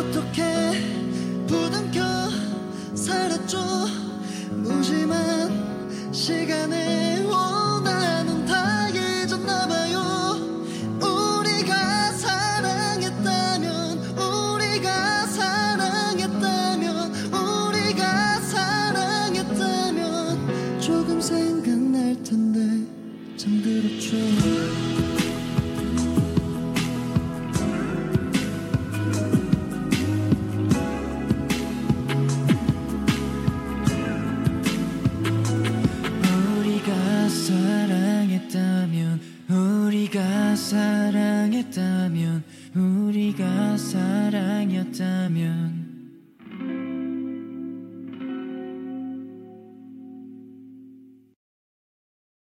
어떻게 부담켜 살았죠? 무심한 시간에 원하는 다 잊었나봐요. 우리가 사랑했다면 우리가 사랑했다면 우리가 사랑했다면 조금 생각날 텐데 잠들었죠. 있다면 우리가 사랑이었다면.